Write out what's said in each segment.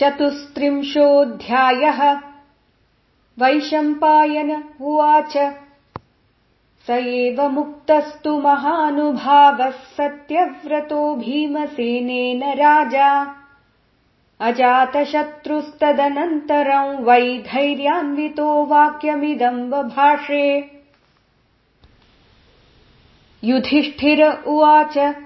चतुस्त्रिंशोऽध्यायः। वैशम्पायन उवाच। स एव मुक्तस्तु महानुभावः सत्यव्रतो भीमसेनेन राजा। अजातशत्रुस्तदनन्तरम् वै धैर्यान्वितो वाक्यमिदम् बभाषे युधिष्ठिर उवाच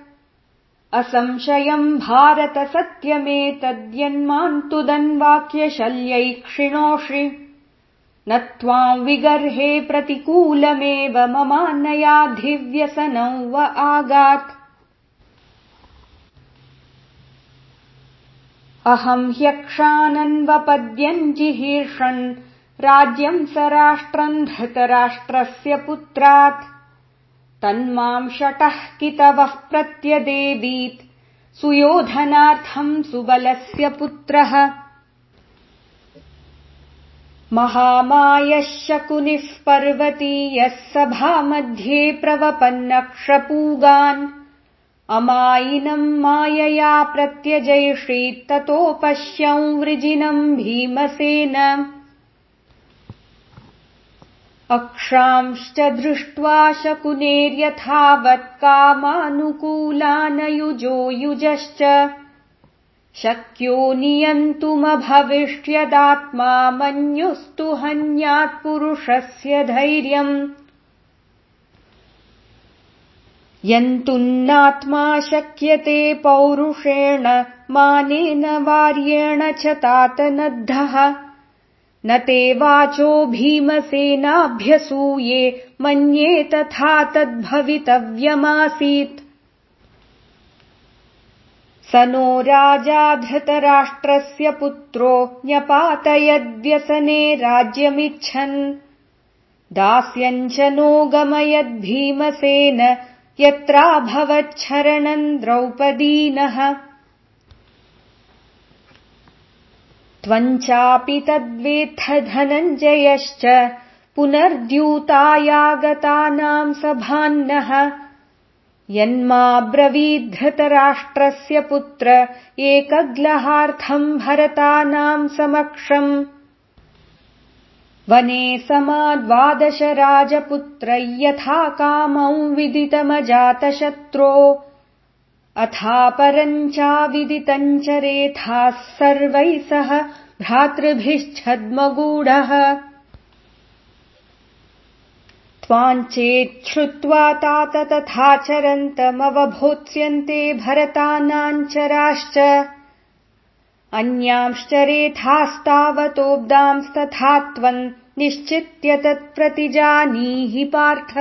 असंशयम् भारत सत्यमेतद्यन्मान्तु दन्वाक्यशल्यै क्षिणोषि न त्वाम् विगर्हे प्रतिकूलमेव ममान्नयाधिव्यसनौ व आगात्। अहम् ह्यक्षानन्वपद्यम् जिहीर्षन् राज्यम् स राष्ट्रम् धृतराष्ट्रस्य पुत्रात् तन्माम् शटः कितवः प्रत्यदेवीत्? सुयोधनार्थम् सुबलस्य पुत्रः। महामायः शकुनिः पर्वतीयः सभामध्ये प्रवपन्नक्षपूगान्। अमायिनम् मायया प्रत्यजैषीत्ततो वृजिनम् भीमसेन अक्षांश्च दृष्ट्वा शकुनेर्यथावत्कामानुकूलानयुजो युजश्च शक्यो नियन्तुमभविष्यदात्मा मन्युस्तु हन्यात्पुरुषस्य धैर्यम्। यन्तुन्नात्मा शक्यते पौरुषेण मानेन वार्येण च तातनद्धः न ते वाचो भीमसेनाभ्यसूये मन्ये तथा तद्भवितव्यमासीत्। स नो राजा धृतराष्ट्रस्य पुत्रो न्यपातयद्व्यसने राज्यमिच्छन्। दास्यम् च नो गमयद्भीमसेन यत्राभवच्छरणम् द्रौपदीनः त्वञ्चापि तद्वेत्थ धनञ्जयश्च पुनर्द्यूतायागतानाम् सभान्नः। यन्माब्रवीद्धृतराष्ट्रस्य पुत्र एकग्लहार्थम् भरतानाम् समक्षम्। वने समाद्वादश राजपुत्र यथा कामौ विदितमजातशत्रो अथापरम् चाविदितम् च रेथाः सर्वैः सह भ्रातृभिश्छद्मगूढः। त्वाञ्चेच्छ्रुत्वा तात तथाचरन्तमवभोत्स्यन्ते भरतानाञ्चराश्च अन्यांश्च रेथास्तावतोऽब्दांस्तथा त्वम् निश्चित्य तत्प्रतिजानीहि पार्थ